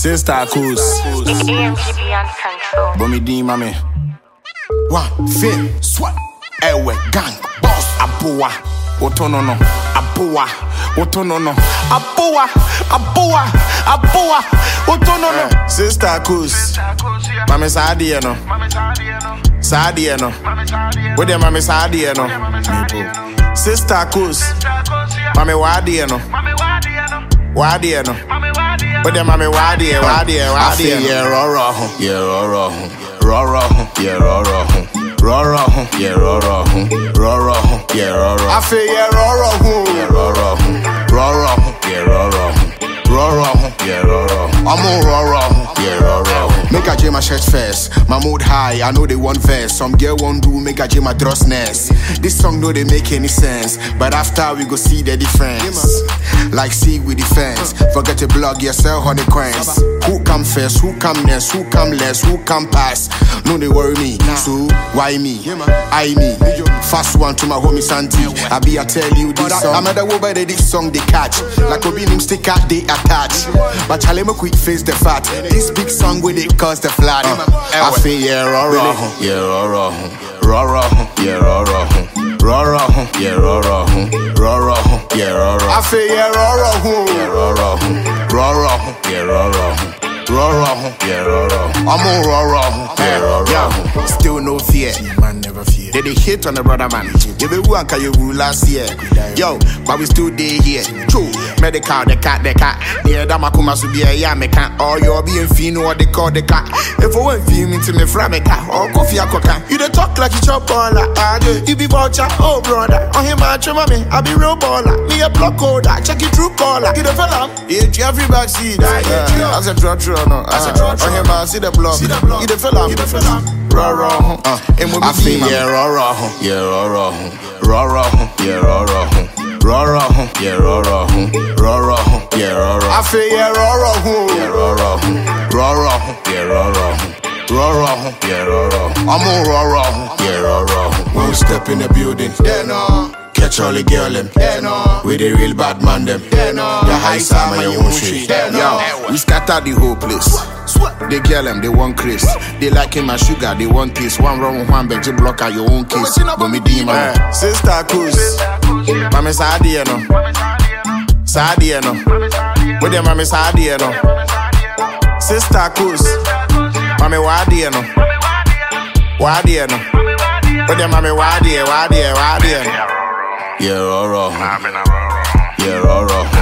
Sister Control. Bomi D, mami. One, fin, swat, ewe, gang, boss, Apoa. Otono no. Apoa. Otono no. Apoa. Apoa. Apoa. Otono. Sister Coos. Mami saadie no. Saadie no. Where the mami saadie no. Sister Coos. Mami wadie no. Wadie no. Where the mami wadie, wadie, I feel wadie. yeah, raw raw, yeah, raw raw, raw raw, yeah, raw raw, raw raw, yeah, raw raw, huh, raw raw, huh, yeah, raw raw. I feel yeah, raw raw, yeah, raw, raw my shirt first. My mood high, I know they want verse. Some girl won't do, make a jam my thrustness. This song no they make any sense, but after we go see the difference. Like see with the fence. Forget to blog yourself on the. Who come first? Who come next? Who come less? Who come past? No they worry me. So why me? I me. Fast one to my homie Santi. I be I tell you this song. I'm at the by this song they catch. Like Obi nim sticker they attach. But Charlie me quick face the fat. This big song with it cause the flat. Uh, I feel yeah raw raw. Yeah raw raw. Raw raw. Yeah raw raw. Raw raw. Yeah raw raw. Raw raw. Yeah raw raw. I feel yeah raw raw. Yeah raw raw. Raw raw. Yeah raw raw. Yeah raw. I'm on raw. Yeah raw raw. Still no fear. Man never fear. They they hate on the brother man. You be who and you last year. Yo, but we still day here. True. Medikal, the cat, the cat. Yeah, that makuma so be a yeah, me can. Or you be in fino or they call the cat. If I want film into me from me cat or coffee a coca. You dey talk like you chop baller. Ah, yeah. You be vulture, oh brother. On him I trim me, I be real baller. Me a block holder, check it true caller. You the fella, yeah, you every back seat. Yeah, as a draw draw no. As a draw On him I see the block. You the fella, you the fella. Raw raw, uh, and we I be feel man. yeah raw raw, yeah raw raw, raw raw, yeah raw raw, huh, raw raw, huh, yeah raw raw, huh, raw raw, huh, yeah raw raw. I feel yeah raw raw, huh, yeah raw raw, huh, raw raw, huh, yeah raw raw, huh, raw raw, huh, yeah raw raw. I'm on raw raw, huh, yeah raw raw. When we step in the building, yeah no. Catch all the girl them, yeah no. We the real bad man them, yeah no. The high side man you won't shit, yeah no. We scatter the whole place. They girl them, they want Chris. They like him and sugar, they want taste. One wrong one bench block out your own case. But me demon. Eh, sister Cruz. Mami Sadia no. Sadia no. With them mami Sadia no. Sister Cruz. Mami Wadia no. Wadia no. With them mami Wadia, Wadia, Wadia no. Yeah raw raw, huh, yeah raw